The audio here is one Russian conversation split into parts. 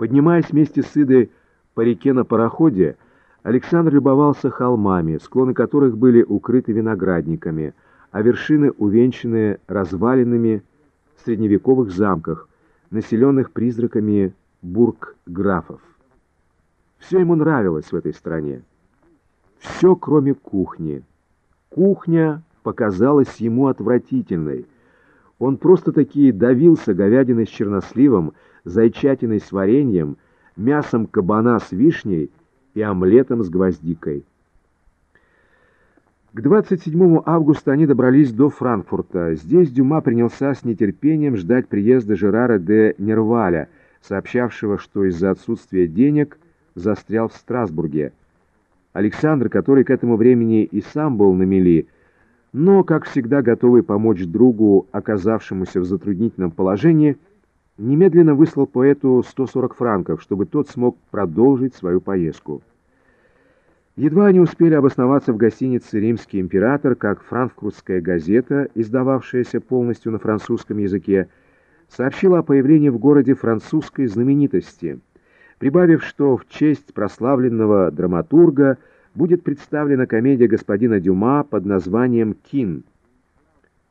Поднимаясь вместе с Идой по реке на пароходе, Александр любовался холмами, склоны которых были укрыты виноградниками, а вершины увенчаны развалинами в средневековых замках, населенных призраками бург-графов. Все ему нравилось в этой стране. Все, кроме кухни. Кухня показалась ему отвратительной. Он просто-таки давился говядиной с черносливом, зайчатиной с вареньем, мясом кабана с вишней и омлетом с гвоздикой. К 27 августа они добрались до Франкфурта. Здесь Дюма принялся с нетерпением ждать приезда Жерара де Нерваля, сообщавшего, что из-за отсутствия денег застрял в Страсбурге. Александр, который к этому времени и сам был на мели, но, как всегда, готовый помочь другу, оказавшемуся в затруднительном положении, немедленно выслал поэту 140 франков, чтобы тот смог продолжить свою поездку. Едва они успели обосноваться в гостинице «Римский император», как франкфуртская газета, издававшаяся полностью на французском языке, сообщила о появлении в городе французской знаменитости, прибавив, что в честь прославленного драматурга – будет представлена комедия господина Дюма под названием «Кин».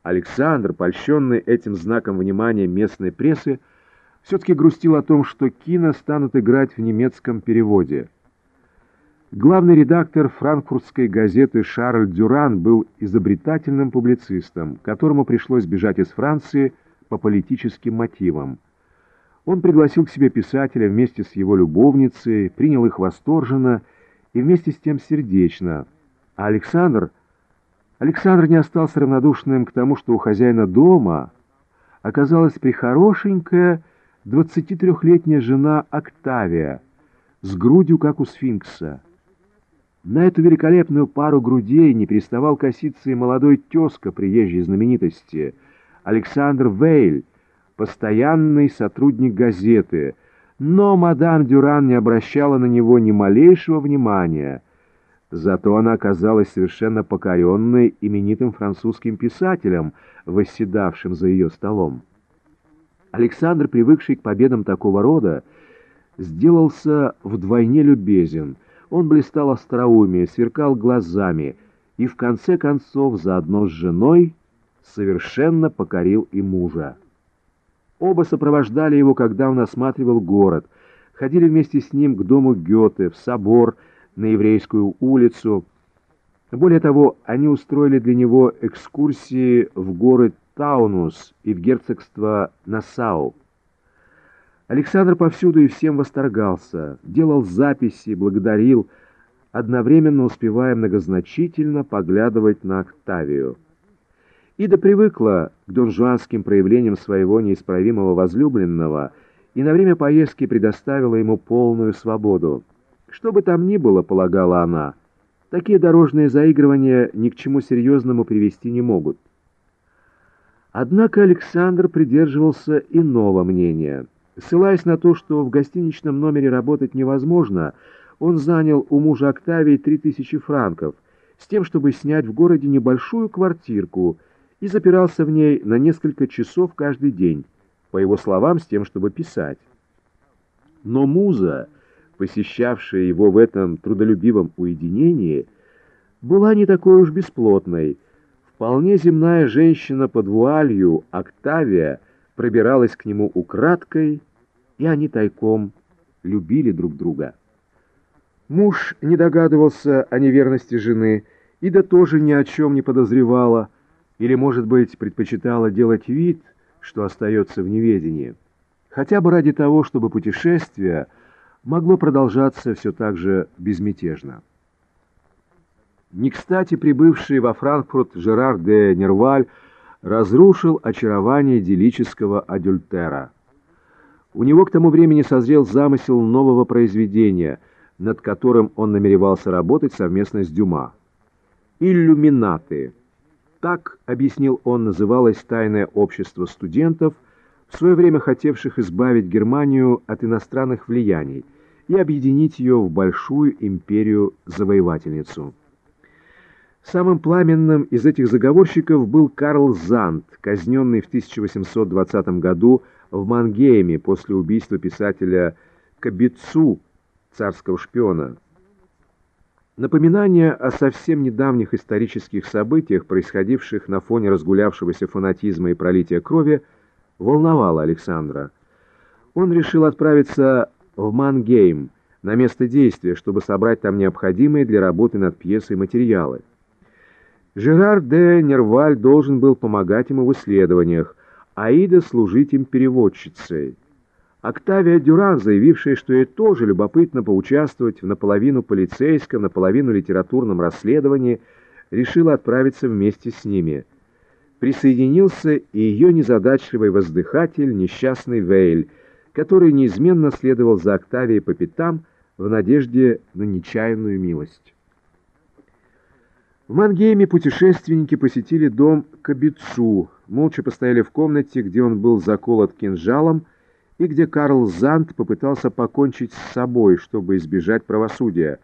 Александр, польщенный этим знаком внимания местной прессы, все-таки грустил о том, что кино станут играть в немецком переводе. Главный редактор франкфуртской газеты Шарль Дюран был изобретательным публицистом, которому пришлось бежать из Франции по политическим мотивам. Он пригласил к себе писателя вместе с его любовницей, принял их восторженно и вместе с тем сердечно. А Александр... Александр не остался равнодушным к тому, что у хозяина дома оказалась прихорошенькая 23-летняя жена Октавия с грудью, как у сфинкса. На эту великолепную пару грудей не переставал коситься и молодой тезка приезжей знаменитости Александр Вейль, постоянный сотрудник газеты — но мадам Дюран не обращала на него ни малейшего внимания. Зато она оказалась совершенно покоренной именитым французским писателем, восседавшим за ее столом. Александр, привыкший к победам такого рода, сделался вдвойне любезен. Он блистал остроумие, сверкал глазами и, в конце концов, заодно с женой совершенно покорил и мужа. Оба сопровождали его, когда он осматривал город, ходили вместе с ним к дому Гёте, в собор, на Еврейскую улицу. Более того, они устроили для него экскурсии в город Таунус и в герцогство Нассау. Александр повсюду и всем восторгался, делал записи, благодарил, одновременно успевая многозначительно поглядывать на Октавию. Ида привыкла к донжуанским проявлениям своего неисправимого возлюбленного и на время поездки предоставила ему полную свободу. Что бы там ни было, полагала она, такие дорожные заигрывания ни к чему серьезному привести не могут. Однако Александр придерживался иного мнения. Ссылаясь на то, что в гостиничном номере работать невозможно, он занял у мужа Октавии 3000 франков, с тем, чтобы снять в городе небольшую квартирку – и запирался в ней на несколько часов каждый день, по его словам, с тем, чтобы писать. Но муза, посещавшая его в этом трудолюбивом уединении, была не такой уж бесплотной. Вполне земная женщина под вуалью, Октавия, пробиралась к нему украдкой, и они тайком любили друг друга. Муж не догадывался о неверности жены, и да тоже ни о чем не подозревала, или, может быть, предпочитала делать вид, что остается в неведении, хотя бы ради того, чтобы путешествие могло продолжаться все так же безмятежно. Не кстати прибывший во Франкфурт Жерар де Нерваль разрушил очарование идиллического адюльтера. У него к тому времени созрел замысел нового произведения, над которым он намеревался работать совместно с Дюма. «Иллюминаты» Так, объяснил он, называлось тайное общество студентов, в свое время хотевших избавить Германию от иностранных влияний и объединить ее в большую империю-завоевательницу. Самым пламенным из этих заговорщиков был Карл Зант, казненный в 1820 году в Мангейме после убийства писателя Кабицу, царского шпиона. Напоминание о совсем недавних исторических событиях, происходивших на фоне разгулявшегося фанатизма и пролития крови, волновало Александра. Он решил отправиться в Мангейм, на место действия, чтобы собрать там необходимые для работы над пьесой материалы. Жерар де Нерваль должен был помогать ему в исследованиях, а Ида служить им переводчицей. Октавия Дюран, заявившая, что ей тоже любопытно поучаствовать в наполовину полицейском, наполовину литературном расследовании, решила отправиться вместе с ними. Присоединился и ее незадачливый воздыхатель, несчастный Вейль, который неизменно следовал за Октавией по пятам в надежде на нечаянную милость. В Мангейме путешественники посетили дом Кабицу, молча постояли в комнате, где он был заколот кинжалом, и где Карл Зант попытался покончить с собой, чтобы избежать правосудия,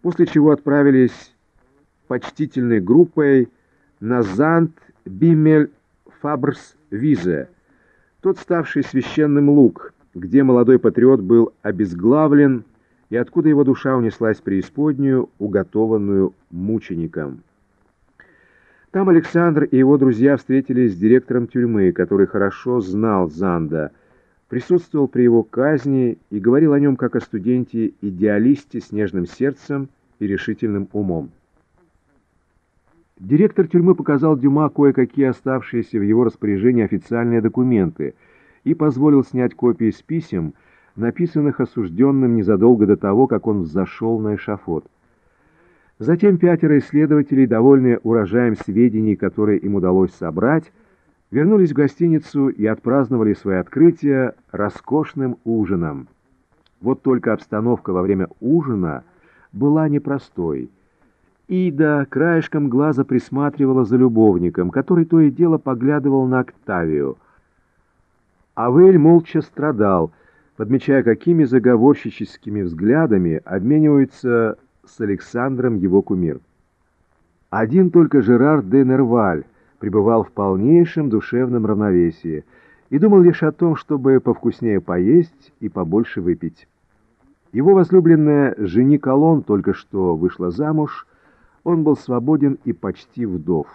после чего отправились почтительной группой на Зант Бимель Фабрс Визе, тот ставший священным луг, где молодой патриот был обезглавлен и откуда его душа унеслась преисподнюю, уготованную мученикам. Там Александр и его друзья встретились с директором тюрьмы, который хорошо знал Занда, присутствовал при его казни и говорил о нем как о студенте-идеалисте с нежным сердцем и решительным умом. Директор тюрьмы показал Дюма кое-какие оставшиеся в его распоряжении официальные документы и позволил снять копии с писем, написанных осужденным незадолго до того, как он взошел на эшафот. Затем пятеро исследователей, довольные урожаем сведений, которые им удалось собрать, вернулись в гостиницу и отпраздновали свое открытие роскошным ужином. Вот только обстановка во время ужина была непростой. Ида краешком глаза присматривала за любовником, который то и дело поглядывал на Октавию. Авель молча страдал, подмечая, какими заговорщическими взглядами обмениваются с Александром его кумир. Один только Жерар де Нерваль пребывал в полнейшем душевном равновесии и думал лишь о том, чтобы повкуснее поесть и побольше выпить. Его возлюбленная жени Колон только что вышла замуж, он был свободен и почти вдов.